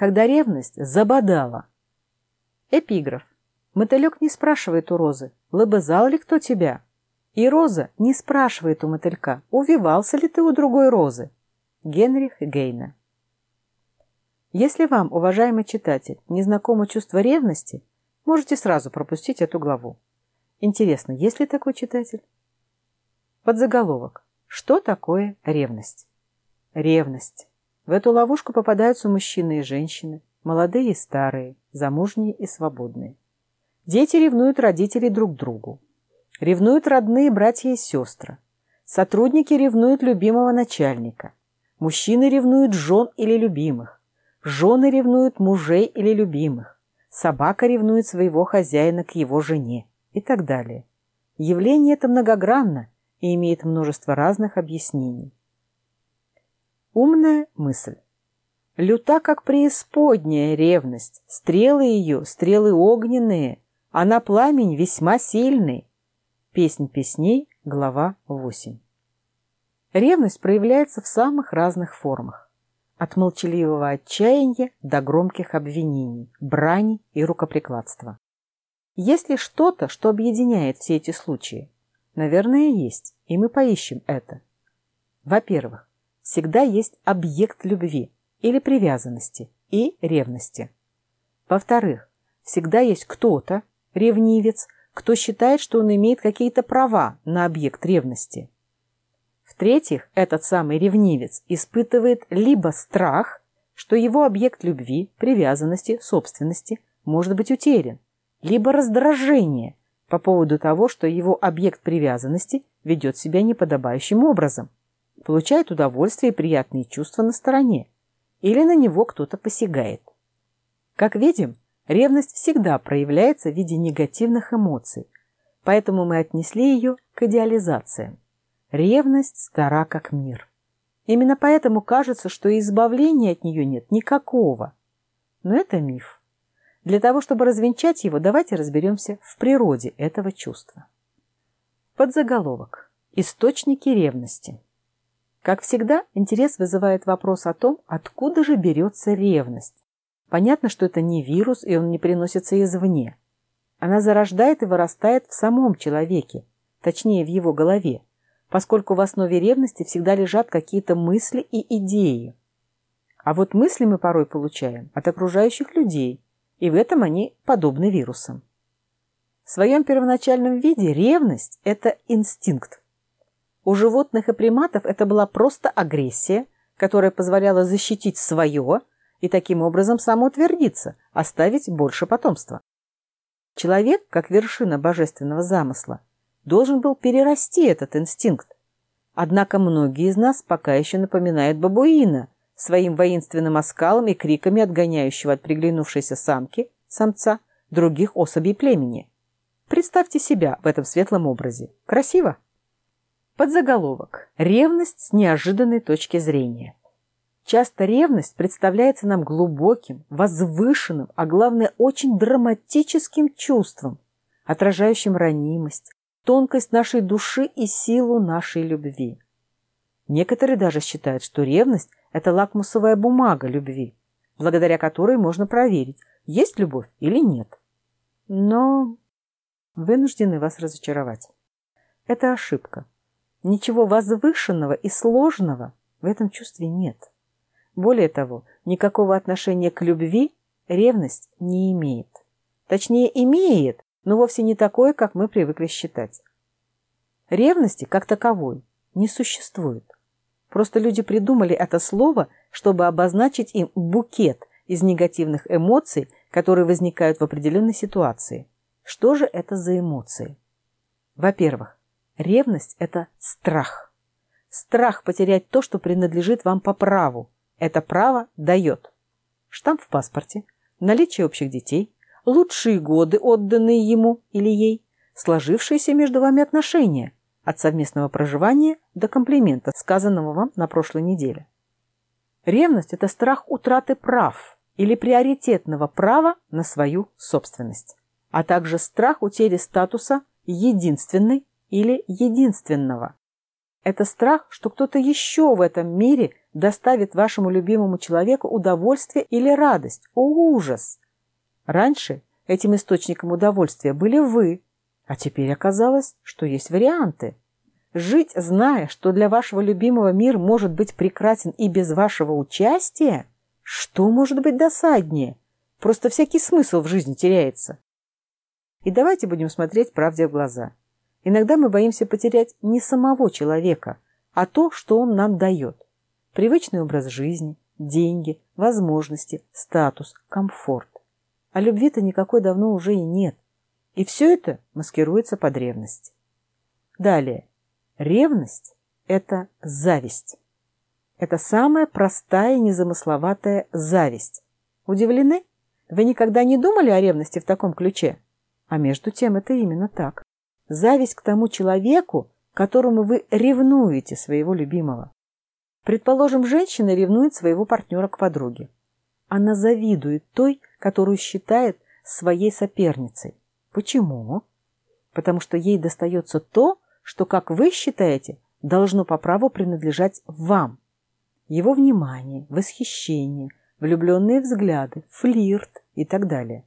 когда ревность забодала. Эпиграф. Мотылек не спрашивает у розы, лобызал ли кто тебя? И роза не спрашивает у мотылька, увивался ли ты у другой розы. Генрих Гейна. Если вам, уважаемый читатель, не знакомо чувство ревности, можете сразу пропустить эту главу. Интересно, есть ли такой читатель? Подзаголовок. Что такое ревность? Ревность. В эту ловушку попадаются мужчины и женщины, молодые и старые, замужние и свободные. Дети ревнуют родителей друг другу. Ревнуют родные братья и сестры. Сотрудники ревнуют любимого начальника. Мужчины ревнуют жен или любимых. Жены ревнуют мужей или любимых. Собака ревнует своего хозяина к его жене и так далее. Явление это многогранно и имеет множество разных объяснений. Умная мысль. Люта, как преисподняя ревность, стрелы ее, стрелы огненные, она пламень весьма сильный. Песнь песней, глава 8. Ревность проявляется в самых разных формах. От молчаливого отчаяния до громких обвинений, брани и рукоприкладства. Есть ли что-то, что объединяет все эти случаи? Наверное, есть, и мы поищем это. Во-первых, всегда есть объект любви или привязанности и ревности. Во-вторых, всегда есть кто-то, ревнивец, кто считает, что он имеет какие-то права на объект ревности. В-третьих, этот самый ревнивец испытывает либо страх, что его объект любви, привязанности, собственности может быть утерян, либо раздражение по поводу того, что его объект привязанности ведет себя неподобающим образом, получает удовольствие и приятные чувства на стороне, или на него кто-то посягает. Как видим, ревность всегда проявляется в виде негативных эмоций, поэтому мы отнесли ее к идеализациям. Ревность стара как мир. Именно поэтому кажется, что избавления от нее нет никакого. Но это миф. Для того, чтобы развенчать его, давайте разберемся в природе этого чувства. Подзаголовок. Источники ревности. Как всегда, интерес вызывает вопрос о том, откуда же берется ревность. Понятно, что это не вирус, и он не приносится извне. Она зарождает и вырастает в самом человеке, точнее в его голове поскольку в основе ревности всегда лежат какие-то мысли и идеи. А вот мысли мы порой получаем от окружающих людей, и в этом они подобны вирусам. В своем первоначальном виде ревность – это инстинкт. У животных и приматов это была просто агрессия, которая позволяла защитить свое и таким образом самоутвердиться, оставить больше потомства. Человек, как вершина божественного замысла, должен был перерасти этот инстинкт. Однако многие из нас пока еще напоминают бабуина своим воинственным оскалом и криками отгоняющего от приглянувшейся самки, самца, других особей племени. Представьте себя в этом светлом образе. Красиво? Подзаголовок. Ревность с неожиданной точки зрения. Часто ревность представляется нам глубоким, возвышенным, а главное, очень драматическим чувством, отражающим ранимость, тонкость нашей души и силу нашей любви. Некоторые даже считают, что ревность – это лакмусовая бумага любви, благодаря которой можно проверить, есть любовь или нет. Но вынуждены вас разочаровать. Это ошибка. Ничего возвышенного и сложного в этом чувстве нет. Более того, никакого отношения к любви ревность не имеет. Точнее, имеет, но вовсе не такое, как мы привыкли считать. Ревности, как таковой, не существует. Просто люди придумали это слово, чтобы обозначить им букет из негативных эмоций, которые возникают в определенной ситуации. Что же это за эмоции? Во-первых, ревность – это страх. Страх потерять то, что принадлежит вам по праву. Это право дает. Штамп в паспорте, наличие общих детей, лучшие годы, отданные ему или ей, сложившиеся между вами отношения, от совместного проживания до комплимента, сказанного вам на прошлой неделе. Ревность – это страх утраты прав или приоритетного права на свою собственность, а также страх утери статуса единственной или единственного. Это страх, что кто-то еще в этом мире доставит вашему любимому человеку удовольствие или радость. О, ужас! Раньше этим источником удовольствия были вы, а теперь оказалось, что есть варианты. Жить, зная, что для вашего любимого мир может быть прекрасен и без вашего участия, что может быть досаднее? Просто всякий смысл в жизни теряется. И давайте будем смотреть правде в глаза. Иногда мы боимся потерять не самого человека, а то, что он нам дает. Привычный образ жизни, деньги, возможности, статус, комфорт. А любви-то никакой давно уже и нет. И все это маскируется под ревность. Далее. Ревность – это зависть. Это самая простая незамысловатая зависть. Удивлены? Вы никогда не думали о ревности в таком ключе? А между тем это именно так. Зависть к тому человеку, которому вы ревнуете своего любимого. Предположим, женщина ревнует своего партнера к подруге. Она завидует той, которую считает своей соперницей. Почему? Потому что ей достается то, что, как вы считаете, должно по праву принадлежать вам. Его внимание, восхищение, влюбленные взгляды, флирт и так далее.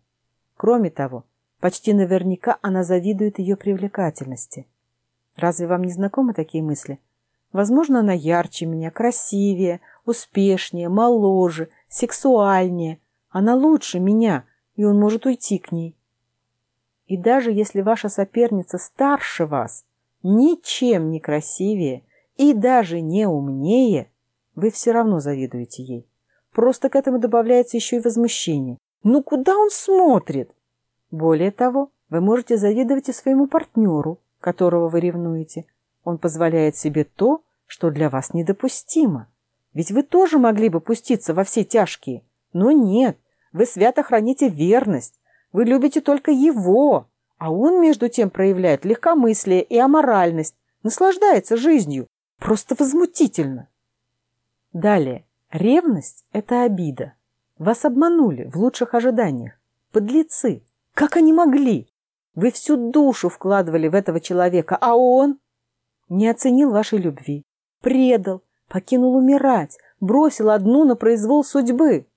Кроме того, Почти наверняка она завидует ее привлекательности. Разве вам не знакомы такие мысли? Возможно, она ярче меня, красивее, успешнее, моложе, сексуальнее. Она лучше меня, и он может уйти к ней. И даже если ваша соперница старше вас, ничем не красивее и даже не умнее, вы все равно завидуете ей. Просто к этому добавляется еще и возмущение. Ну куда он смотрит? Более того, вы можете завидовать и своему партнеру, которого вы ревнуете. Он позволяет себе то, что для вас недопустимо. Ведь вы тоже могли бы пуститься во все тяжкие. Но нет, вы свято храните верность. Вы любите только его, а он, между тем, проявляет легкомыслие и аморальность, наслаждается жизнью. Просто возмутительно. Далее. Ревность – это обида. Вас обманули в лучших ожиданиях. Подлецы. Как они могли? Вы всю душу вкладывали в этого человека, а он не оценил вашей любви, предал, покинул умирать, бросил одну на произвол судьбы.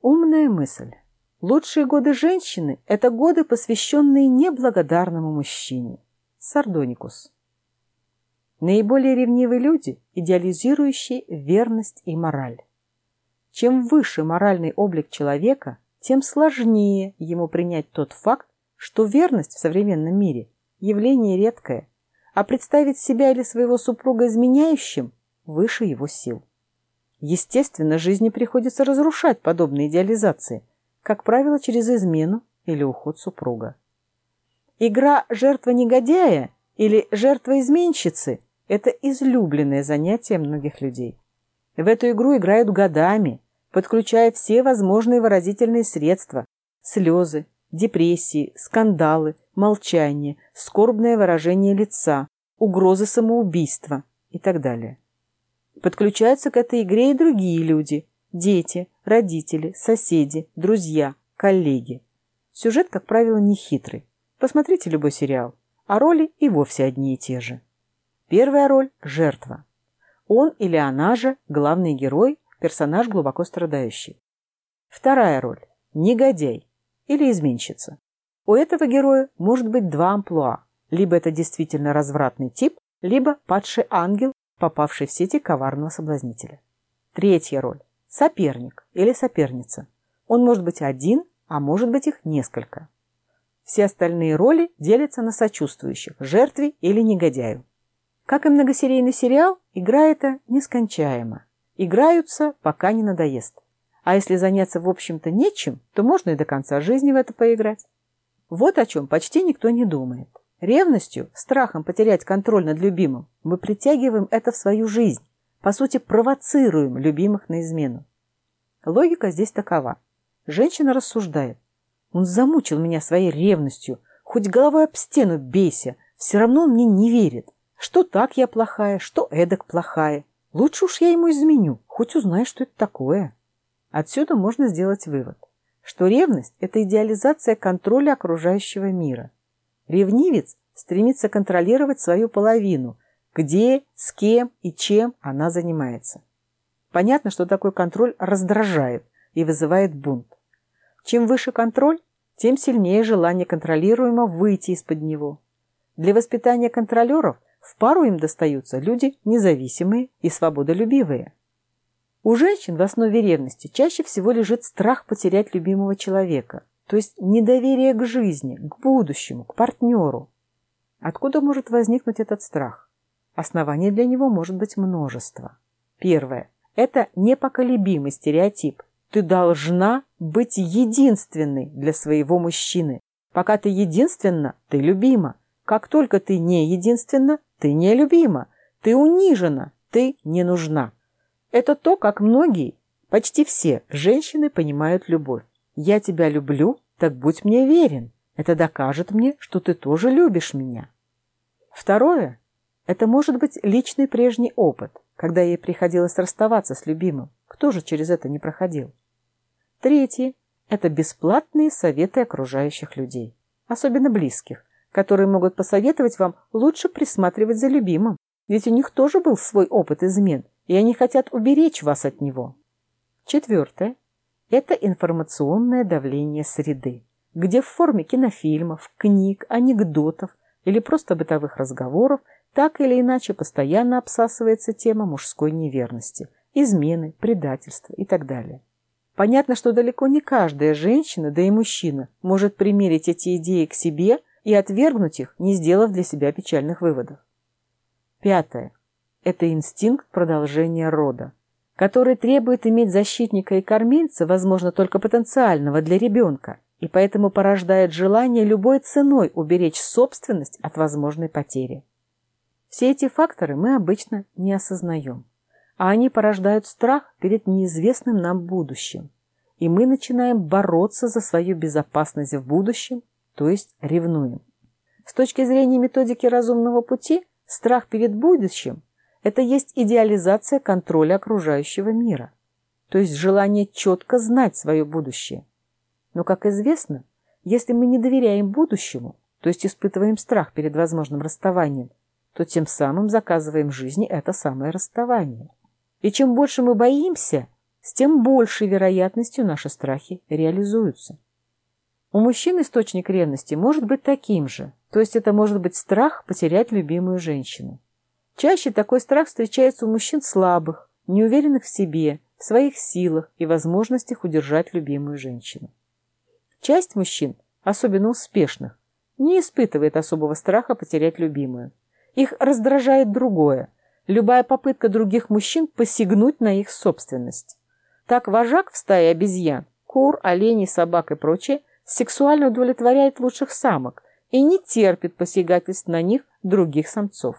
Умная мысль. Лучшие годы женщины – это годы, посвященные неблагодарному мужчине. Сардоникус. Наиболее ревнивые люди, идеализирующие верность и мораль. Чем выше моральный облик человека, тем сложнее ему принять тот факт, что верность в современном мире – явление редкое, а представить себя или своего супруга изменяющим выше его сил. Естественно, жизни приходится разрушать подобные идеализации, как правило, через измену или уход супруга. Игра «жертва-негодяя» или «жертва-изменщицы» – это излюбленное занятие многих людей. В эту игру играют годами, подключая все возможные выразительные средства – слезы, депрессии, скандалы, молчание, скорбное выражение лица, угрозы самоубийства и так далее. Подключаются к этой игре и другие люди – дети, родители, соседи, друзья, коллеги. Сюжет, как правило, не хитрый. Посмотрите любой сериал, а роли и вовсе одни и те же. Первая роль – жертва. Он или она же – главный герой персонаж глубоко страдающий. Вторая роль – негодяй или изменщица. У этого героя может быть два амплуа. Либо это действительно развратный тип, либо падший ангел, попавший в сети коварного соблазнителя. Третья роль – соперник или соперница. Он может быть один, а может быть их несколько. Все остальные роли делятся на сочувствующих, жертве или негодяю. Как и многосерийный сериал, игра эта нескончаема. Играются, пока не надоест. А если заняться, в общем-то, нечем, то можно и до конца жизни в это поиграть. Вот о чем почти никто не думает. Ревностью, страхом потерять контроль над любимым, мы притягиваем это в свою жизнь, по сути, провоцируем любимых на измену. Логика здесь такова. Женщина рассуждает. Он замучил меня своей ревностью, хоть головой об стену бейся, все равно он мне не верит. Что так я плохая, что эдак плохая. Лучше уж я ему изменю, хоть узнаю, что это такое. Отсюда можно сделать вывод, что ревность – это идеализация контроля окружающего мира. Ревнивец стремится контролировать свою половину, где, с кем и чем она занимается. Понятно, что такой контроль раздражает и вызывает бунт. Чем выше контроль, тем сильнее желание контролируемо выйти из-под него. Для воспитания контролеров в пару им достаются люди независимые и свободолюбивые. У женщин в основе ревности чаще всего лежит страх потерять любимого человека, то есть недоверие к жизни, к будущему, к партнеру. Откуда может возникнуть этот страх? Оснований для него может быть множество. Первое. Это непоколебимый стереотип. Ты должна быть единственной для своего мужчины. Пока ты единственна, ты любима. Как только ты не единственна, ты не любима. Ты унижена, ты не нужна. Это то, как многие, почти все женщины понимают любовь. Я тебя люблю, так будь мне верен. Это докажет мне, что ты тоже любишь меня. Второе. Это может быть личный прежний опыт, когда ей приходилось расставаться с любимым. Кто же через это не проходил? Третье – это бесплатные советы окружающих людей, особенно близких, которые могут посоветовать вам лучше присматривать за любимым, ведь у них тоже был свой опыт измен, и они хотят уберечь вас от него. Четвертое – это информационное давление среды, где в форме кинофильмов, книг, анекдотов или просто бытовых разговоров так или иначе постоянно обсасывается тема мужской неверности, измены, предательства и так далее. Понятно, что далеко не каждая женщина, да и мужчина, может примерить эти идеи к себе и отвергнуть их, не сделав для себя печальных выводов. Пятое. Это инстинкт продолжения рода, который требует иметь защитника и кормильца, возможно, только потенциального для ребенка, и поэтому порождает желание любой ценой уберечь собственность от возможной потери. Все эти факторы мы обычно не осознаем, а они порождают страх перед неизвестным нам будущим, и мы начинаем бороться за свою безопасность в будущем, то есть ревнуем. С точки зрения методики разумного пути, страх перед будущим – это есть идеализация контроля окружающего мира, то есть желание четко знать свое будущее – но, как известно, если мы не доверяем будущему, то есть испытываем страх перед возможным расставанием, то тем самым заказываем жизни это самое расставание. И чем больше мы боимся, с тем большей вероятностью наши страхи реализуются. У мужчин источник ревности может быть таким же, то есть это может быть страх потерять любимую женщину. Чаще такой страх встречается у мужчин слабых, неуверенных в себе, в своих силах и возможностях удержать любимую женщину. Часть мужчин, особенно успешных, не испытывает особого страха потерять любимую. Их раздражает другое – любая попытка других мужчин посягнуть на их собственность. Так вожак в стае обезьян, кур, оленей, собак и прочее сексуально удовлетворяет лучших самок и не терпит посягательств на них других самцов.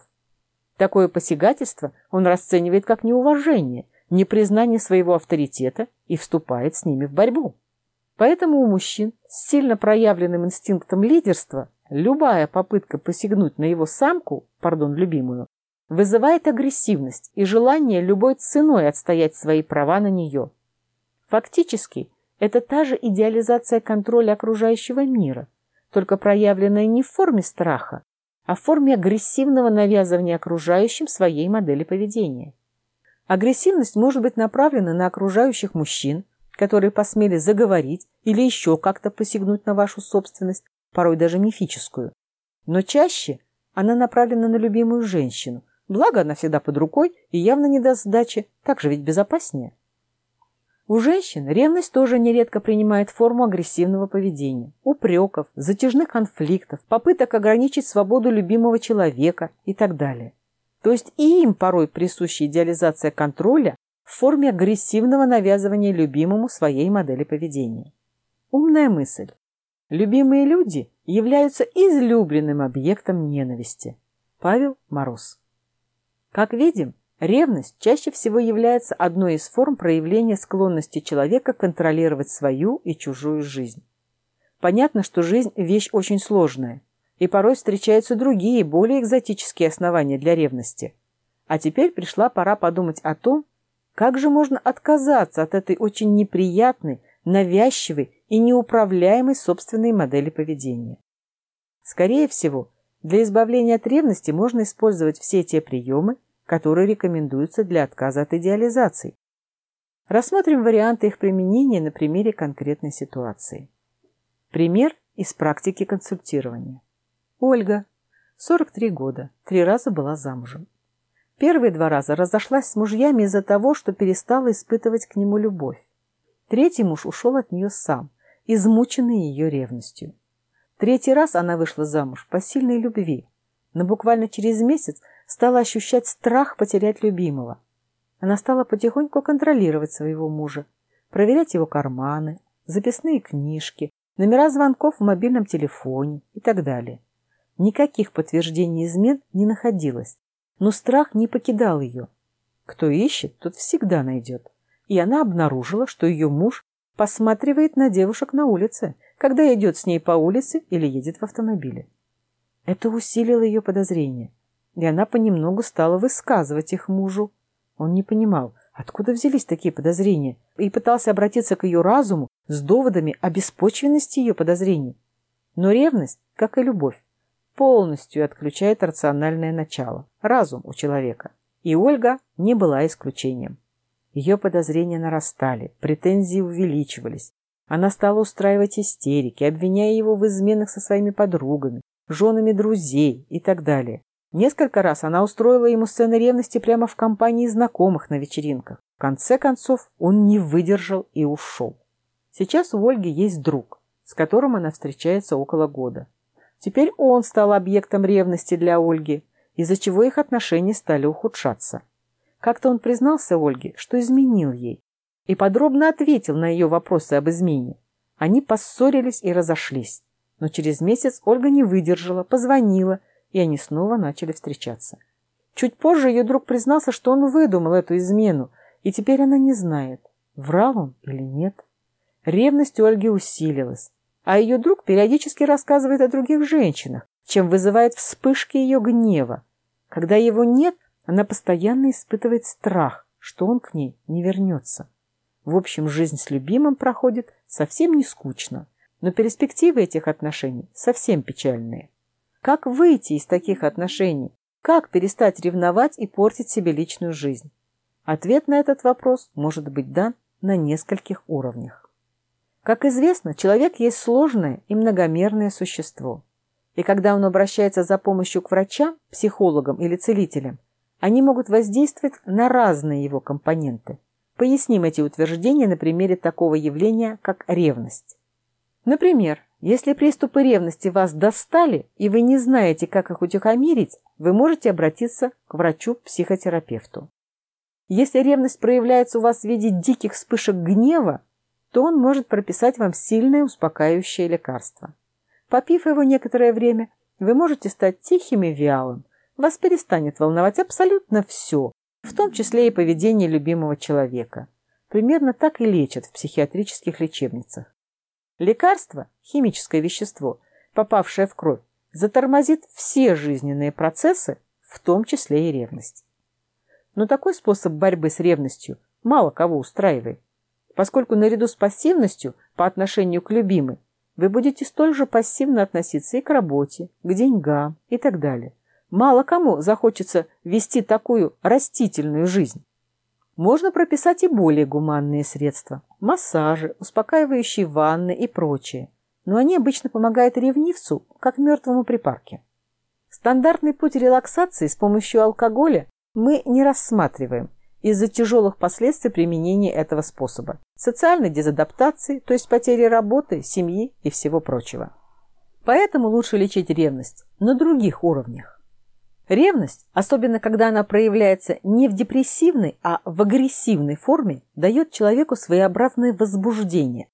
Такое посягательство он расценивает как неуважение, непризнание своего авторитета и вступает с ними в борьбу. Поэтому у мужчин с сильно проявленным инстинктом лидерства любая попытка посягнуть на его самку, пардон, любимую, вызывает агрессивность и желание любой ценой отстоять свои права на нее. Фактически, это та же идеализация контроля окружающего мира, только проявленная не в форме страха, а в форме агрессивного навязывания окружающим своей модели поведения. Агрессивность может быть направлена на окружающих мужчин, которые посмели заговорить или еще как-то посягнуть на вашу собственность, порой даже мифическую. Но чаще она направлена на любимую женщину, благо она всегда под рукой и явно не даст сдачи, так же ведь безопаснее. У женщин ревность тоже нередко принимает форму агрессивного поведения, упреков, затяжных конфликтов, попыток ограничить свободу любимого человека и так далее. То есть и им порой присуща идеализация контроля в форме агрессивного навязывания любимому своей модели поведения. Умная мысль. Любимые люди являются излюбленным объектом ненависти. Павел Мороз. Как видим, ревность чаще всего является одной из форм проявления склонности человека контролировать свою и чужую жизнь. Понятно, что жизнь – вещь очень сложная, и порой встречаются другие, более экзотические основания для ревности. А теперь пришла пора подумать о том, как же можно отказаться от этой очень неприятной, навязчивой и неуправляемой собственной модели поведения? Скорее всего, для избавления от ревности можно использовать все те приемы, которые рекомендуются для отказа от идеализаций, Рассмотрим варианты их применения на примере конкретной ситуации. Пример из практики консультирования. Ольга, 43 года, три раза была замужем. Первые два раза разошлась с мужьями из-за того, что перестала испытывать к нему любовь. Третий муж ушел от нее сам, измученный ее ревностью. Третий раз она вышла замуж по сильной любви, но буквально через месяц стала ощущать страх потерять любимого. Она стала потихоньку контролировать своего мужа, проверять его карманы, записные книжки, номера звонков в мобильном телефоне и так далее. Никаких подтверждений измен не находилось, но страх не покидал ее. Кто ищет, тот всегда найдет. И она обнаружила, что ее муж посматривает на девушек на улице, когда идет с ней по улице или едет в автомобиле. Это усилило ее подозрения, и она понемногу стала высказывать их мужу. Он не понимал, откуда взялись такие подозрения, и пытался обратиться к ее разуму с доводами о беспочвенности ее подозрений. Но ревность, как и любовь, полностью отключает рациональное начало, разум у человека. И Ольга не была исключением. Ее подозрения нарастали, претензии увеличивались. Она стала устраивать истерики, обвиняя его в изменах со своими подругами, женами друзей и так далее. Несколько раз она устроила ему сцены ревности прямо в компании знакомых на вечеринках. В конце концов, он не выдержал и ушел. Сейчас у Ольги есть друг, с которым она встречается около года. Теперь он стал объектом ревности для Ольги, из-за чего их отношения стали ухудшаться. Как-то он признался Ольге, что изменил ей, и подробно ответил на ее вопросы об измене. Они поссорились и разошлись. Но через месяц Ольга не выдержала, позвонила, и они снова начали встречаться. Чуть позже ее друг признался, что он выдумал эту измену, и теперь она не знает, врал он или нет. Ревность у Ольги усилилась, а ее друг периодически рассказывает о других женщинах, чем вызывает вспышки ее гнева. Когда его нет, она постоянно испытывает страх, что он к ней не вернется. В общем, жизнь с любимым проходит совсем не скучно, но перспективы этих отношений совсем печальные. Как выйти из таких отношений? Как перестать ревновать и портить себе личную жизнь? Ответ на этот вопрос может быть дан на нескольких уровнях. Как известно, человек есть сложное и многомерное существо. И когда он обращается за помощью к врачам, психологам или целителям, они могут воздействовать на разные его компоненты. Поясним эти утверждения на примере такого явления, как ревность. Например, если приступы ревности вас достали, и вы не знаете, как их утихомирить, вы можете обратиться к врачу-психотерапевту. Если ревность проявляется у вас в виде диких вспышек гнева, то он может прописать вам сильное успокаивающее лекарство. Попив его некоторое время, вы можете стать тихим и вялым, вас перестанет волновать абсолютно все, в том числе и поведение любимого человека. Примерно так и лечат в психиатрических лечебницах. Лекарство, химическое вещество, попавшее в кровь, затормозит все жизненные процессы, в том числе и ревность. Но такой способ борьбы с ревностью мало кого устраивает, поскольку наряду с пассивностью по отношению к любимой вы будете столь же пассивно относиться и к работе, к деньгам и так далее. Мало кому захочется вести такую растительную жизнь. Можно прописать и более гуманные средства – массажи, успокаивающие ванны и прочее. Но они обычно помогают ревнивцу, как мертвому припарке. Стандартный путь релаксации с помощью алкоголя мы не рассматриваем из-за тяжелых последствий применения этого способа – социальной дезадаптации, то есть потери работы, семьи и всего прочего. Поэтому лучше лечить ревность на других уровнях. Ревность, особенно когда она проявляется не в депрессивной, а в агрессивной форме, дает человеку своеобразное возбуждение.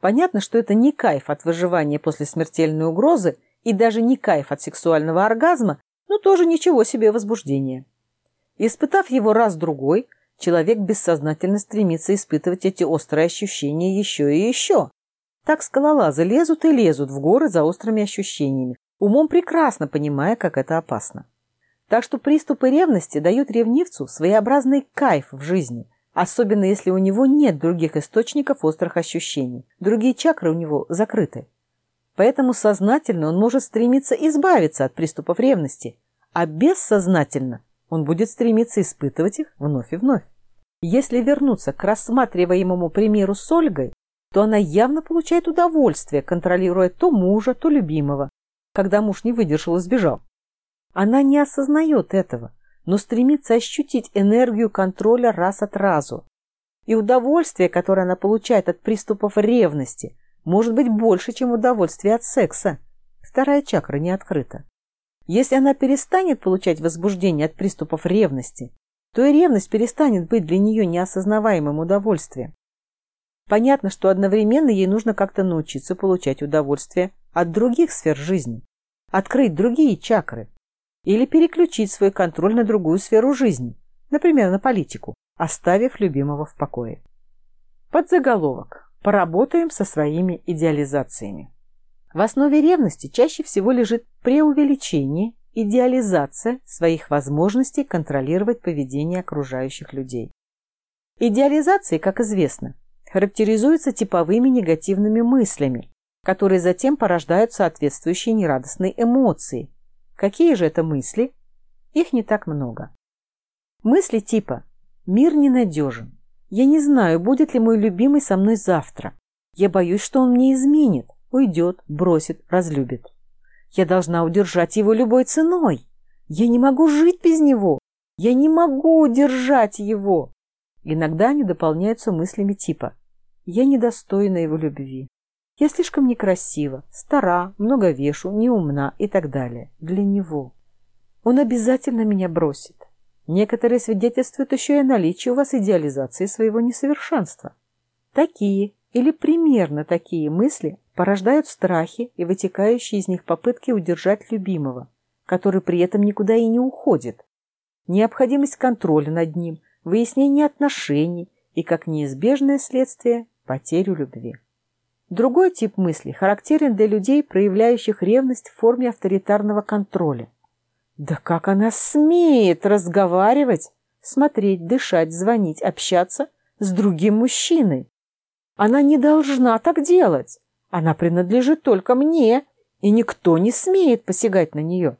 Понятно, что это не кайф от выживания после смертельной угрозы и даже не кайф от сексуального оргазма, но тоже ничего себе возбуждение. Испытав его раз-другой, человек бессознательно стремится испытывать эти острые ощущения еще и еще. Так скалолазы лезут и лезут в горы за острыми ощущениями, умом прекрасно понимая, как это опасно. Так что приступы ревности дают ревнивцу своеобразный кайф в жизни, особенно если у него нет других источников острых ощущений, другие чакры у него закрыты. Поэтому сознательно он может стремиться избавиться от приступов ревности, а бессознательно он будет стремиться испытывать их вновь и вновь. Если вернуться к рассматриваемому примеру с Ольгой, то она явно получает удовольствие, контролируя то мужа, то любимого, когда муж не выдержал и сбежал. Она не осознает этого, но стремится ощутить энергию контроля раз от разу. И удовольствие, которое она получает от приступов ревности, может быть больше, чем удовольствие от секса. Вторая чакра не открыта. Если она перестанет получать возбуждение от приступов ревности, то и ревность перестанет быть для нее неосознаваемым удовольствием. Понятно, что одновременно ей нужно как-то научиться получать удовольствие от других сфер жизни, открыть другие чакры или переключить свой контроль на другую сферу жизни, например, на политику, оставив любимого в покое. Подзаголовок. Поработаем со своими идеализациями. В основе ревности чаще всего лежит преувеличение, идеализация своих возможностей контролировать поведение окружающих людей. Идеализации, как известно, характеризуются типовыми негативными мыслями, которые затем порождают соответствующие нерадостные эмоции. Какие же это мысли? Их не так много. Мысли типа «мир ненадежен», «я не знаю, будет ли мой любимый со мной завтра», «я боюсь, что он мне изменит», Уйдет, бросит, разлюбит. Я должна удержать его любой ценой. Я не могу жить без него. Я не могу удержать его. Иногда они дополняются мыслями типа «Я недостойна его любви». «Я слишком некрасива, стара, много вешу, неумна» и так далее. Для него. Он обязательно меня бросит. Некоторые свидетельствуют еще и о наличии у вас идеализации своего несовершенства. Такие или примерно такие мысли порождают страхи и вытекающие из них попытки удержать любимого, который при этом никуда и не уходит, необходимость контроля над ним, выяснение отношений и, как неизбежное следствие, потерю любви. Другой тип мысли характерен для людей, проявляющих ревность в форме авторитарного контроля. Да как она смеет разговаривать, смотреть, дышать, звонить, общаться с другим мужчиной? Она не должна так делать. Она принадлежит только мне, и никто не смеет посягать на нее.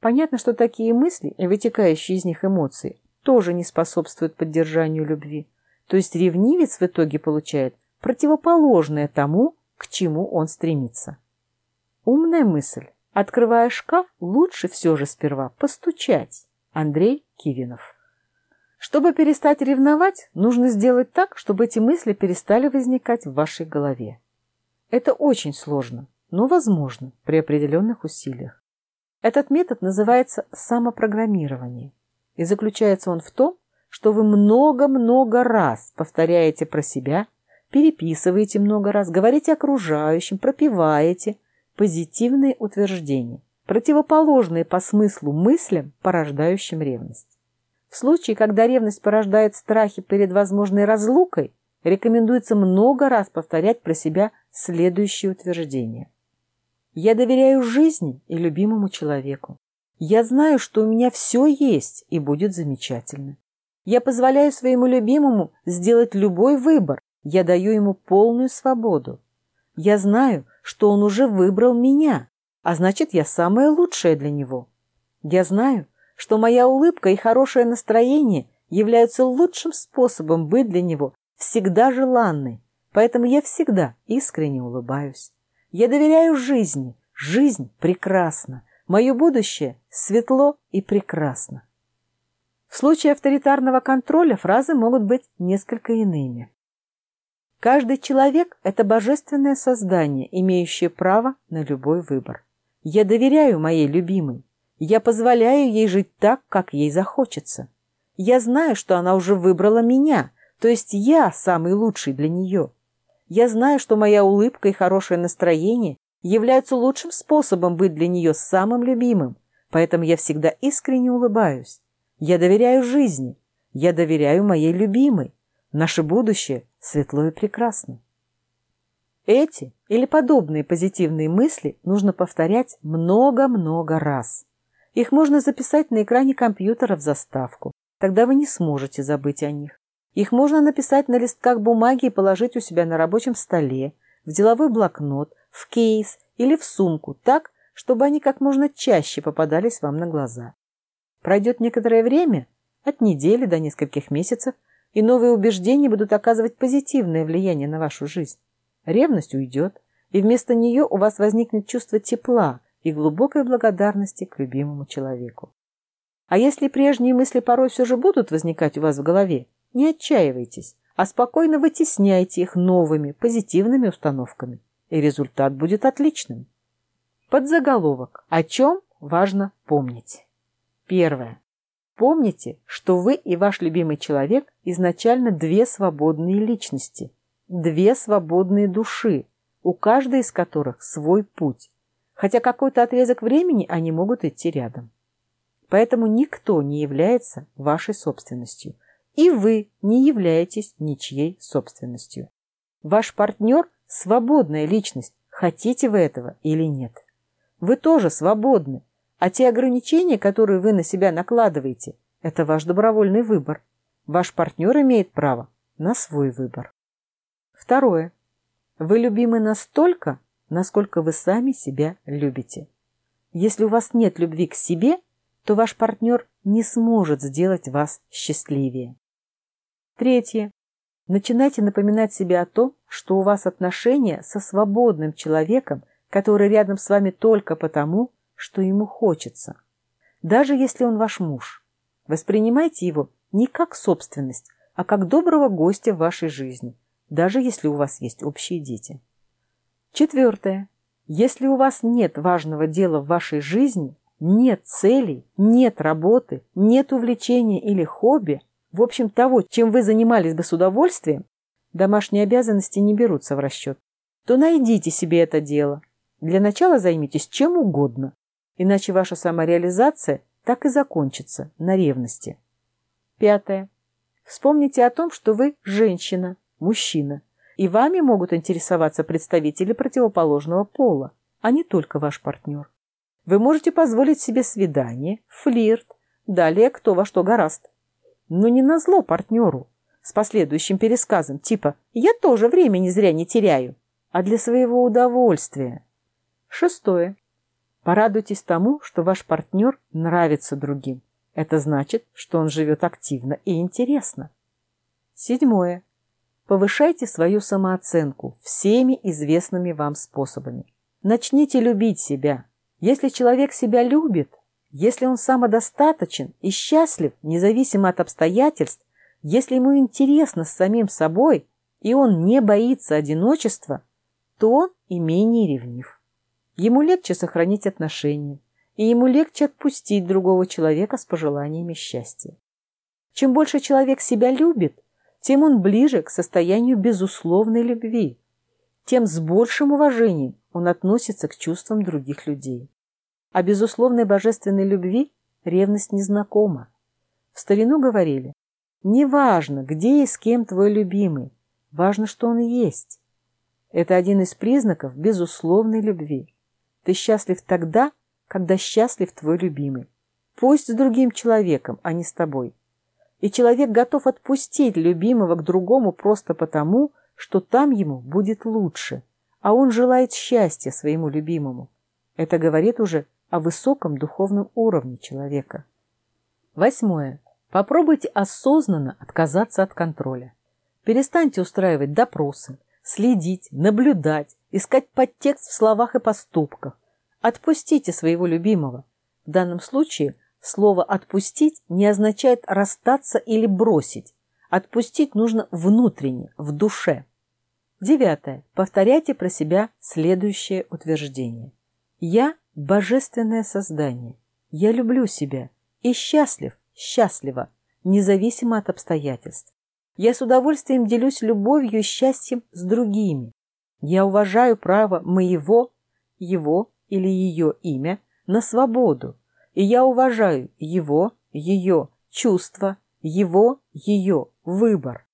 Понятно, что такие мысли и вытекающие из них эмоции тоже не способствуют поддержанию любви. То есть ревнивец в итоге получает противоположное тому, к чему он стремится. Умная мысль. Открывая шкаф, лучше все же сперва постучать. Андрей Кивинов. Чтобы перестать ревновать, нужно сделать так, чтобы эти мысли перестали возникать в вашей голове. Это очень сложно, но возможно при определенных усилиях. Этот метод называется самопрограммирование. И заключается он в том, что вы много-много раз повторяете про себя, переписываете много раз, говорите окружающим, пропиваете позитивные утверждения, противоположные по смыслу мыслям, порождающим ревность. В случае, когда ревность порождает страхи перед возможной разлукой, рекомендуется много раз повторять про себя следующее утверждение. Я доверяю жизни и любимому человеку. Я знаю, что у меня все есть и будет замечательно. Я позволяю своему любимому сделать любой выбор. Я даю ему полную свободу. Я знаю, что он уже выбрал меня, а значит, я самое лучшее для него. Я знаю, что моя улыбка и хорошее настроение являются лучшим способом быть для него всегда желанной, поэтому я всегда искренне улыбаюсь. Я доверяю жизни. Жизнь прекрасна. Мое будущее светло и прекрасно. В случае авторитарного контроля фразы могут быть несколько иными. Каждый человек – это божественное создание, имеющее право на любой выбор. Я доверяю моей любимой. Я позволяю ей жить так, как ей захочется. Я знаю, что она уже выбрала меня, то есть я самый лучший для нее. Я знаю, что моя улыбка и хорошее настроение являются лучшим способом быть для нее самым любимым, поэтому я всегда искренне улыбаюсь. Я доверяю жизни, я доверяю моей любимой. Наше будущее светло и прекрасно. Эти или подобные позитивные мысли нужно повторять много-много раз. Их можно записать на экране компьютера в заставку. Тогда вы не сможете забыть о них. Их можно написать на листках бумаги и положить у себя на рабочем столе, в деловой блокнот, в кейс или в сумку так, чтобы они как можно чаще попадались вам на глаза. Пройдет некоторое время, от недели до нескольких месяцев, и новые убеждения будут оказывать позитивное влияние на вашу жизнь. Ревность уйдет, и вместо нее у вас возникнет чувство тепла и глубокой благодарности к любимому человеку. А если прежние мысли порой все же будут возникать у вас в голове, не отчаивайтесь, а спокойно вытесняйте их новыми, позитивными установками, и результат будет отличным. Подзаголовок. О чем важно помнить? Первое. Помните, что вы и ваш любимый человек изначально две свободные личности, две свободные души, у каждой из которых свой путь, хотя какой-то отрезок времени они могут идти рядом. Поэтому никто не является вашей собственностью, и вы не являетесь ничьей собственностью. Ваш партнер – свободная личность, хотите вы этого или нет. Вы тоже свободны, а те ограничения, которые вы на себя накладываете, это ваш добровольный выбор. Ваш партнер имеет право на свой выбор. Второе. Вы любимы настолько, насколько вы сами себя любите. Если у вас нет любви к себе, то ваш партнер не сможет сделать вас счастливее. Третье. Начинайте напоминать себе о том, что у вас отношения со свободным человеком, который рядом с вами только потому, что ему хочется. Даже если он ваш муж. Воспринимайте его не как собственность, а как доброго гостя в вашей жизни, даже если у вас есть общие дети. Четвертое. Если у вас нет важного дела в вашей жизни, нет целей, нет работы, нет увлечения или хобби, в общем того, чем вы занимались бы с удовольствием, домашние обязанности не берутся в расчет, то найдите себе это дело. Для начала займитесь чем угодно, иначе ваша самореализация так и закончится на ревности. Пятое. Вспомните о том, что вы женщина, мужчина, и вами могут интересоваться представители противоположного пола, а не только ваш партнер. Вы можете позволить себе свидание, флирт, далее кто во что гораст. Но не на зло партнеру, с последующим пересказом типа «я тоже времени зря не теряю», а для своего удовольствия. Шестое. Порадуйтесь тому, что ваш партнер нравится другим. Это значит, что он живет активно и интересно. Седьмое. Повышайте свою самооценку всеми известными вам способами. Начните любить себя. Если человек себя любит, если он самодостаточен и счастлив, независимо от обстоятельств, если ему интересно с самим собой, и он не боится одиночества, то он и менее ревнив. Ему легче сохранить отношения, и ему легче отпустить другого человека с пожеланиями счастья. Чем больше человек себя любит, тем он ближе к состоянию безусловной любви, тем с большим уважением он относится к чувствам других людей. А безусловной божественной любви ревность незнакома. В старину говорили, не важно, где и с кем твой любимый, важно, что он есть. Это один из признаков безусловной любви. Ты счастлив тогда, когда счастлив твой любимый. Пусть с другим человеком, а не с тобой. И человек готов отпустить любимого к другому просто потому, что там ему будет лучше, а он желает счастья своему любимому. Это говорит уже о высоком духовном уровне человека. Восьмое. Попробуйте осознанно отказаться от контроля. Перестаньте устраивать допросы, следить, наблюдать, искать подтекст в словах и поступках. Отпустите своего любимого. В данном случае слово «отпустить» не означает расстаться или бросить. Отпустить нужно внутренне, в душе. Девятое. Повторяйте про себя следующее утверждение. Я – божественное создание. Я люблю себя и счастлив, счастлива, независимо от обстоятельств. Я с удовольствием делюсь любовью и счастьем с другими. Я уважаю право моего, его или ее имя на свободу, и я уважаю его, ее чувства, его, ее выбор.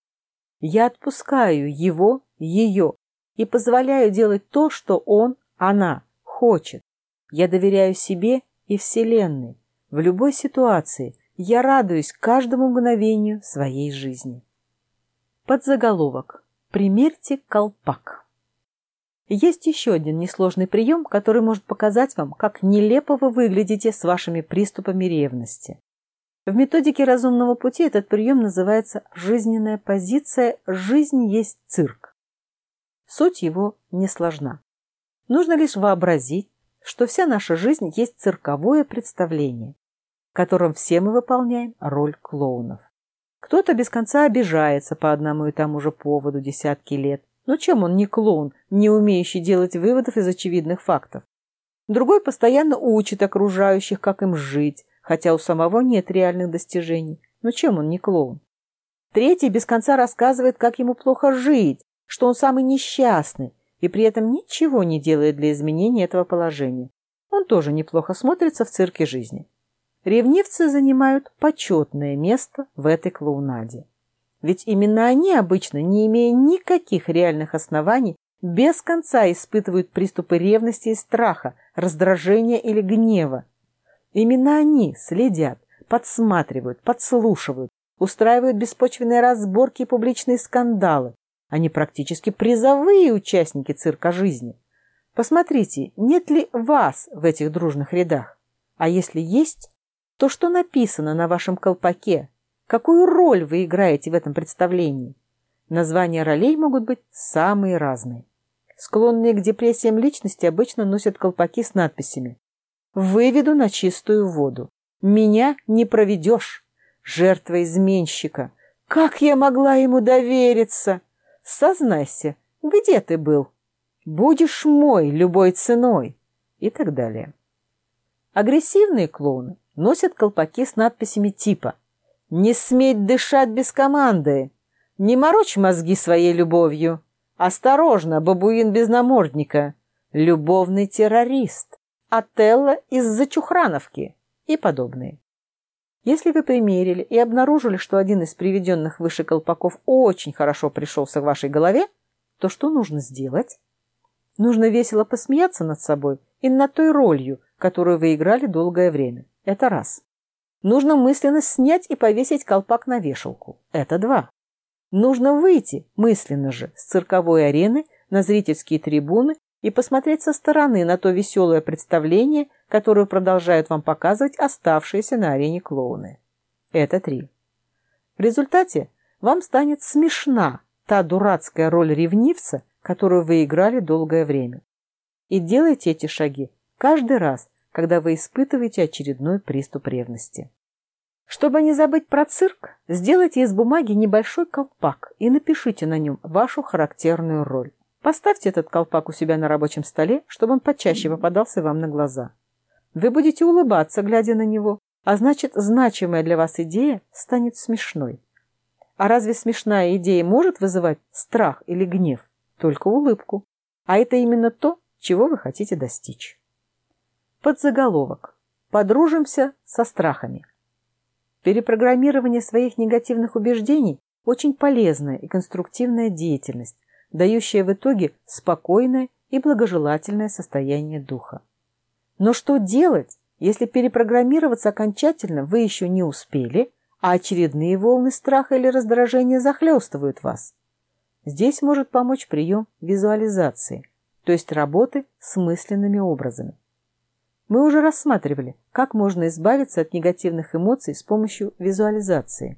Я отпускаю его, ее и позволяю делать то, что он, она хочет. Я доверяю себе и Вселенной. В любой ситуации я радуюсь каждому мгновению своей жизни. Подзаголовок. Примерьте колпак. Есть еще один несложный прием, который может показать вам, как нелепо вы выглядите с вашими приступами ревности. В методике разумного пути этот прием называется жизненная позиция «жизнь есть цирк». Суть его не сложна. Нужно лишь вообразить, что вся наша жизнь есть цирковое представление, в котором все мы выполняем роль клоунов. Кто-то без конца обижается по одному и тому же поводу десятки лет. Но чем он не клоун, не умеющий делать выводов из очевидных фактов? Другой постоянно учит окружающих, как им жить, хотя у самого нет реальных достижений. Но чем он не клоун? Третий без конца рассказывает, как ему плохо жить, что он самый несчастный, и при этом ничего не делает для изменения этого положения. Он тоже неплохо смотрится в цирке жизни. Ревнивцы занимают почетное место в этой клоунаде. Ведь именно они обычно, не имея никаких реальных оснований, без конца испытывают приступы ревности и страха, раздражения или гнева. Именно они следят, подсматривают, подслушивают, устраивают беспочвенные разборки и публичные скандалы. Они практически призовые участники цирка жизни. Посмотрите, нет ли вас в этих дружных рядах? А если есть, то что написано на вашем колпаке? Какую роль вы играете в этом представлении? Названия ролей могут быть самые разные. Склонные к депрессиям личности обычно носят колпаки с надписями «Выведу на чистую воду», «Меня не проведешь», «Жертва изменщика», «Как я могла ему довериться?» «Сознайся, где ты был?» «Будешь мой любой ценой» и так далее. Агрессивные клоуны носят колпаки с надписями типа «Не сметь дышать без команды», «Не морочь мозги своей любовью», Осторожно, бабуин без намордника. Любовный террорист. Отелло из-за Чухрановки и подобные. Если вы примерили и обнаружили, что один из приведенных выше колпаков очень хорошо пришелся в вашей голове, то что нужно сделать? Нужно весело посмеяться над собой и над той ролью, которую вы играли долгое время. Это раз. Нужно мысленно снять и повесить колпак на вешалку. Это два. Нужно выйти, мысленно же, с цирковой арены на зрительские трибуны и посмотреть со стороны на то веселое представление, которое продолжают вам показывать оставшиеся на арене клоуны. Это три. В результате вам станет смешна та дурацкая роль ревнивца, которую вы играли долгое время. И делайте эти шаги каждый раз, когда вы испытываете очередной приступ ревности. Чтобы не забыть про цирк, сделайте из бумаги небольшой колпак и напишите на нем вашу характерную роль. Поставьте этот колпак у себя на рабочем столе, чтобы он почаще попадался вам на глаза. Вы будете улыбаться, глядя на него, а значит, значимая для вас идея станет смешной. А разве смешная идея может вызывать страх или гнев? Только улыбку. А это именно то, чего вы хотите достичь. Подзаголовок. Подружимся со страхами. Перепрограммирование своих негативных убеждений – очень полезная и конструктивная деятельность, дающая в итоге спокойное и благожелательное состояние духа. Но что делать, если перепрограммироваться окончательно вы еще не успели, а очередные волны страха или раздражения захлестывают вас? Здесь может помочь прием визуализации, то есть работы с мысленными образами. Мы уже рассматривали, как можно избавиться от негативных эмоций с помощью визуализации.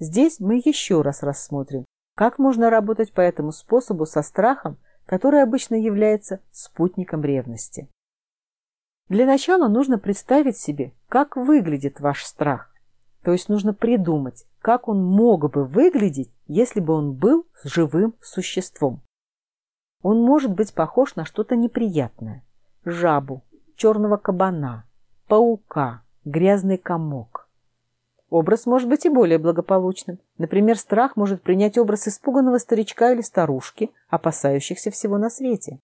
Здесь мы еще раз рассмотрим, как можно работать по этому способу со страхом, который обычно является спутником ревности. Для начала нужно представить себе, как выглядит ваш страх. То есть нужно придумать, как он мог бы выглядеть, если бы он был живым существом. Он может быть похож на что-то неприятное – жабу, черного кабана, паука, грязный комок. Образ может быть и более благополучным. Например, страх может принять образ испуганного старичка или старушки, опасающихся всего на свете.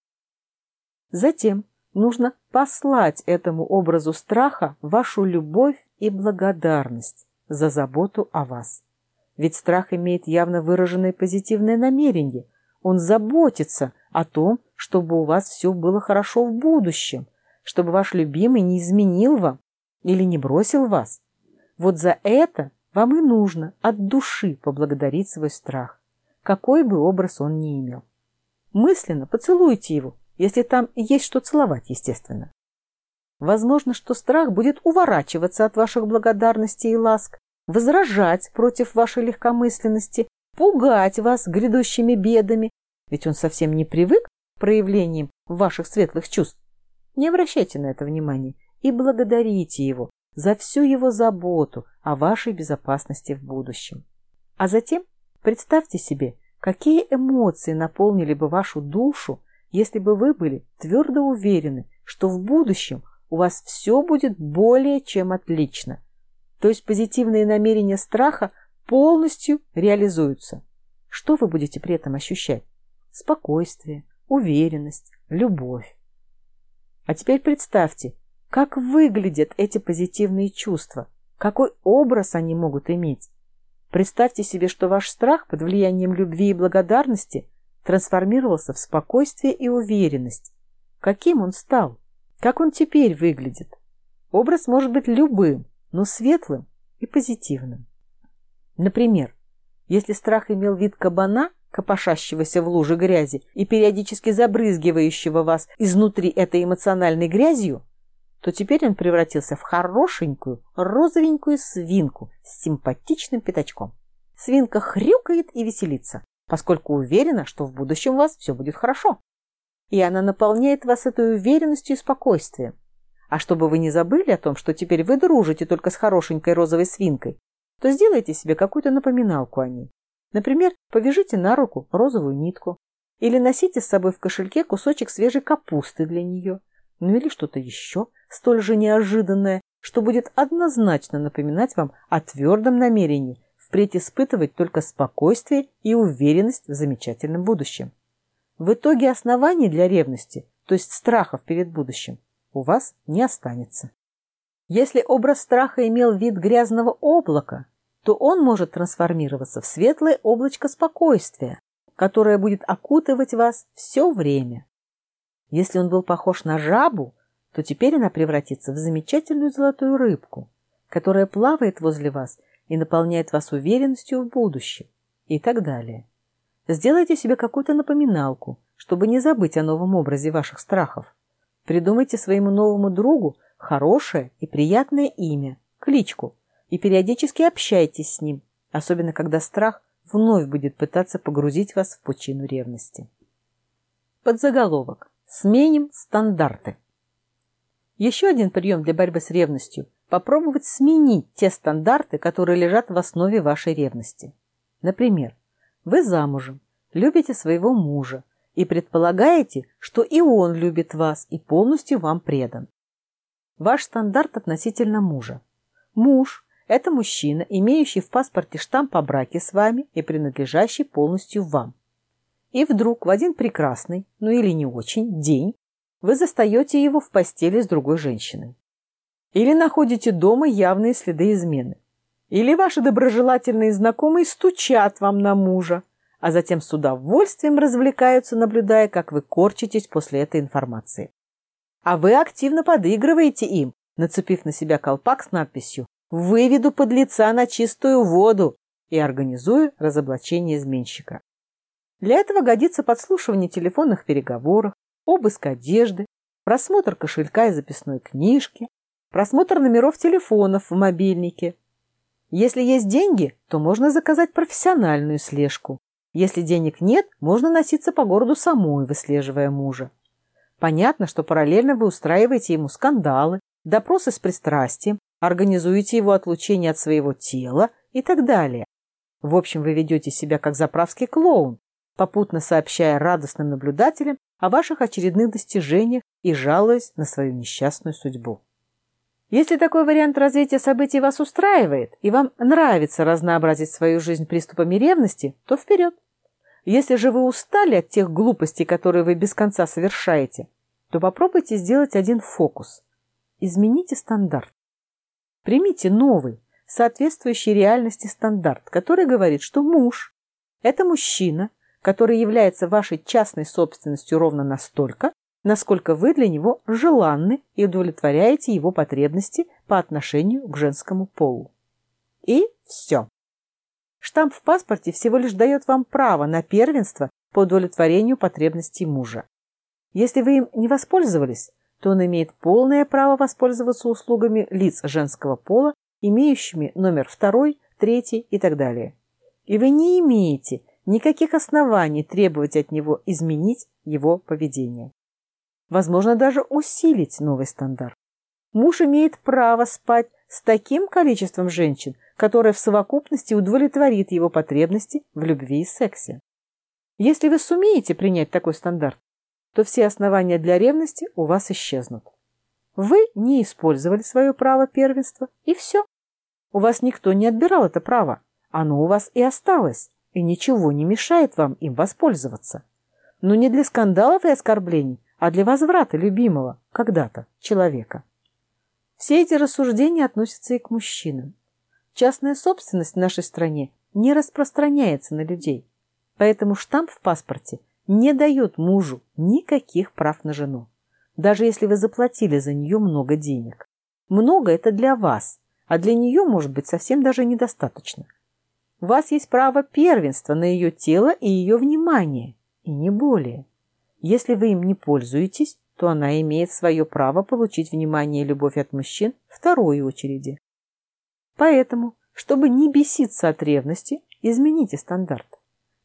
Затем нужно послать этому образу страха вашу любовь и благодарность за заботу о вас. Ведь страх имеет явно выраженное позитивное намерение. Он заботится о том, чтобы у вас все было хорошо в будущем, чтобы ваш любимый не изменил вам или не бросил вас. Вот за это вам и нужно от души поблагодарить свой страх, какой бы образ он ни имел. Мысленно поцелуйте его, если там есть что целовать, естественно. Возможно, что страх будет уворачиваться от ваших благодарностей и ласк, возражать против вашей легкомысленности, пугать вас грядущими бедами, ведь он совсем не привык к проявлениям ваших светлых чувств. Не обращайте на это внимания и благодарите его за всю его заботу о вашей безопасности в будущем. А затем представьте себе, какие эмоции наполнили бы вашу душу, если бы вы были твердо уверены, что в будущем у вас все будет более чем отлично. То есть позитивные намерения страха полностью реализуются. Что вы будете при этом ощущать? Спокойствие, уверенность, любовь. А теперь представьте, как выглядят эти позитивные чувства, какой образ они могут иметь. Представьте себе, что ваш страх под влиянием любви и благодарности трансформировался в спокойствие и уверенность. Каким он стал? Как он теперь выглядит? Образ может быть любым, но светлым и позитивным. Например, если страх имел вид кабана, копошащегося в луже грязи и периодически забрызгивающего вас изнутри этой эмоциональной грязью, то теперь он превратился в хорошенькую розовенькую свинку с симпатичным пятачком. Свинка хрюкает и веселится, поскольку уверена, что в будущем у вас все будет хорошо. И она наполняет вас этой уверенностью и спокойствием. А чтобы вы не забыли о том, что теперь вы дружите только с хорошенькой розовой свинкой, то сделайте себе какую-то напоминалку о ней. Например, повяжите на руку розовую нитку или носите с собой в кошельке кусочек свежей капусты для нее, ну или что-то еще столь же неожиданное, что будет однозначно напоминать вам о твердом намерении впредь испытывать только спокойствие и уверенность в замечательном будущем. В итоге оснований для ревности, то есть страхов перед будущим, у вас не останется. Если образ страха имел вид грязного облака, то он может трансформироваться в светлое облачко спокойствия, которое будет окутывать вас все время. Если он был похож на жабу, то теперь она превратится в замечательную золотую рыбку, которая плавает возле вас и наполняет вас уверенностью в будущем и так далее. Сделайте себе какую-то напоминалку, чтобы не забыть о новом образе ваших страхов. Придумайте своему новому другу хорошее и приятное имя, кличку, и периодически общайтесь с ним, особенно когда страх вновь будет пытаться погрузить вас в пучину ревности. Подзаголовок. Сменим стандарты. Еще один прием для борьбы с ревностью – попробовать сменить те стандарты, которые лежат в основе вашей ревности. Например, вы замужем, любите своего мужа и предполагаете, что и он любит вас и полностью вам предан. Ваш стандарт относительно мужа. Муж это мужчина, имеющий в паспорте штамп о браке с вами и принадлежащий полностью вам. И вдруг в один прекрасный, ну или не очень, день вы застаете его в постели с другой женщиной. Или находите дома явные следы измены. Или ваши доброжелательные знакомые стучат вам на мужа, а затем с удовольствием развлекаются, наблюдая, как вы корчитесь после этой информации. А вы активно подыгрываете им, нацепив на себя колпак с надписью выведу подлеца на чистую воду и организую разоблачение изменщика. Для этого годится подслушивание телефонных переговоров, обыск одежды, просмотр кошелька и записной книжки, просмотр номеров телефонов в мобильнике. Если есть деньги, то можно заказать профессиональную слежку. Если денег нет, можно носиться по городу самой, выслеживая мужа. Понятно, что параллельно вы устраиваете ему скандалы, допросы с пристрастием, организуете его отлучение от своего тела и так далее. В общем, вы ведете себя как заправский клоун, попутно сообщая радостным наблюдателям о ваших очередных достижениях и жалуясь на свою несчастную судьбу. Если такой вариант развития событий вас устраивает и вам нравится разнообразить свою жизнь приступами ревности, то вперед. Если же вы устали от тех глупостей, которые вы без конца совершаете, то попробуйте сделать один фокус. Измените стандарт. Примите новый, соответствующий реальности стандарт, который говорит, что муж – это мужчина, который является вашей частной собственностью ровно настолько, насколько вы для него желанны и удовлетворяете его потребности по отношению к женскому полу. И все. Штамп в паспорте всего лишь дает вам право на первенство по удовлетворению потребностей мужа. Если вы им не воспользовались, то он имеет полное право воспользоваться услугами лиц женского пола, имеющими номер второй, третий и так далее. И вы не имеете никаких оснований требовать от него изменить его поведение. Возможно, даже усилить новый стандарт. Муж имеет право спать с таким количеством женщин, которое в совокупности удовлетворит его потребности в любви и сексе. Если вы сумеете принять такой стандарт, то все основания для ревности у вас исчезнут. Вы не использовали свое право первенства, и все. У вас никто не отбирал это право. Оно у вас и осталось, и ничего не мешает вам им воспользоваться. Но не для скандалов и оскорблений, а для возврата любимого когда-то человека. Все эти рассуждения относятся и к мужчинам. Частная собственность в нашей стране не распространяется на людей, поэтому штамп в паспорте не дает мужу никаких прав на жену, даже если вы заплатили за нее много денег. Много это для вас, а для нее может быть совсем даже недостаточно. У вас есть право первенства на ее тело и ее внимание, и не более. Если вы им не пользуетесь, то она имеет свое право получить внимание и любовь от мужчин второй очереди. Поэтому, чтобы не беситься от ревности, измените стандарт.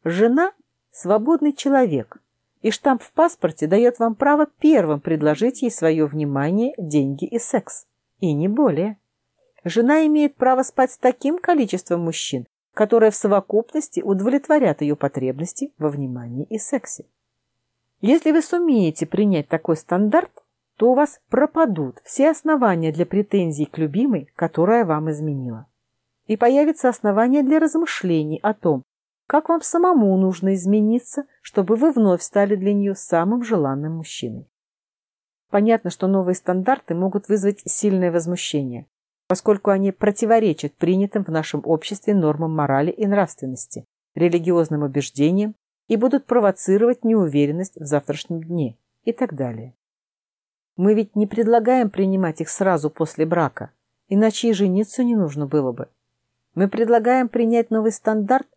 Жена – свободный человек, и штамп в паспорте дает вам право первым предложить ей свое внимание, деньги и секс. И не более. Жена имеет право спать с таким количеством мужчин, которые в совокупности удовлетворят ее потребности во внимании и сексе. Если вы сумеете принять такой стандарт, то у вас пропадут все основания для претензий к любимой, которая вам изменила. И появится основание для размышлений о том, как вам самому нужно измениться, чтобы вы вновь стали для нее самым желанным мужчиной. Понятно, что новые стандарты могут вызвать сильное возмущение, поскольку они противоречат принятым в нашем обществе нормам морали и нравственности, религиозным убеждениям и будут провоцировать неуверенность в завтрашнем дне и так далее. Мы ведь не предлагаем принимать их сразу после брака, иначе и жениться не нужно было бы. Мы предлагаем принять новый стандарт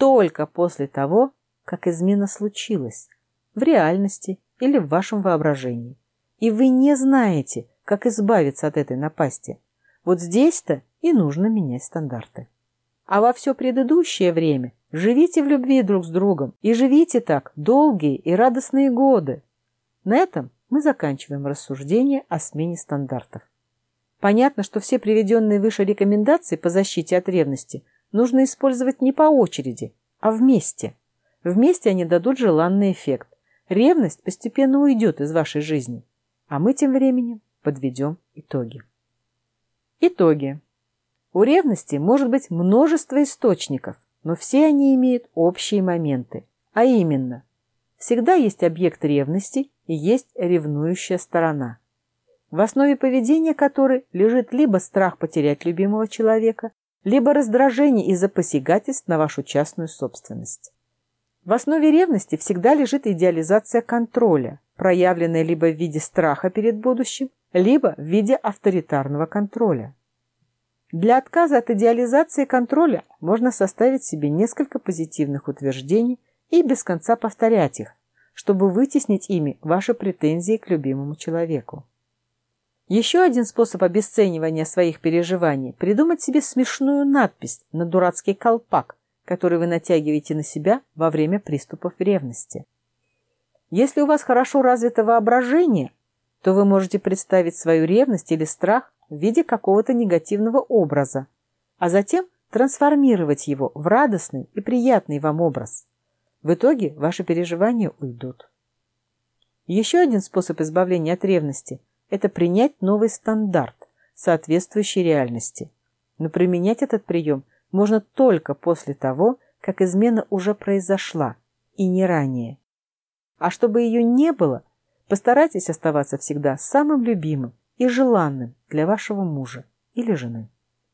только после того, как измена случилась, в реальности или в вашем воображении. И вы не знаете, как избавиться от этой напасти. Вот здесь-то и нужно менять стандарты. А во все предыдущее время живите в любви друг с другом и живите так долгие и радостные годы. На этом мы заканчиваем рассуждение о смене стандартов. Понятно, что все приведенные выше рекомендации по защите от ревности нужно использовать не по очереди, а вместе. Вместе они дадут желанный эффект. Ревность постепенно уйдет из вашей жизни, а мы тем временем подведем итоги. Итоги. У ревности может быть множество источников, но все они имеют общие моменты, а именно, всегда есть объект ревности и есть ревнующая сторона, в основе поведения которой лежит либо страх потерять любимого человека, либо раздражение из-за посягательств на вашу частную собственность. В основе ревности всегда лежит идеализация контроля, проявленная либо в виде страха перед будущим, либо в виде авторитарного контроля. Для отказа от идеализации контроля можно составить себе несколько позитивных утверждений и без конца повторять их, чтобы вытеснить ими ваши претензии к любимому человеку. Еще один способ обесценивания своих переживаний – придумать себе смешную надпись на дурацкий колпак, который вы натягиваете на себя во время приступов ревности. Если у вас хорошо развито воображение, то вы можете представить свою ревность или страх в виде какого-то негативного образа, а затем трансформировать его в радостный и приятный вам образ. В итоге ваши переживания уйдут. Еще один способ избавления от ревности – это принять новый стандарт, соответствующий реальности. Но применять этот прием можно только после того, как измена уже произошла, и не ранее. А чтобы ее не было, постарайтесь оставаться всегда самым любимым и желанным для вашего мужа или жены.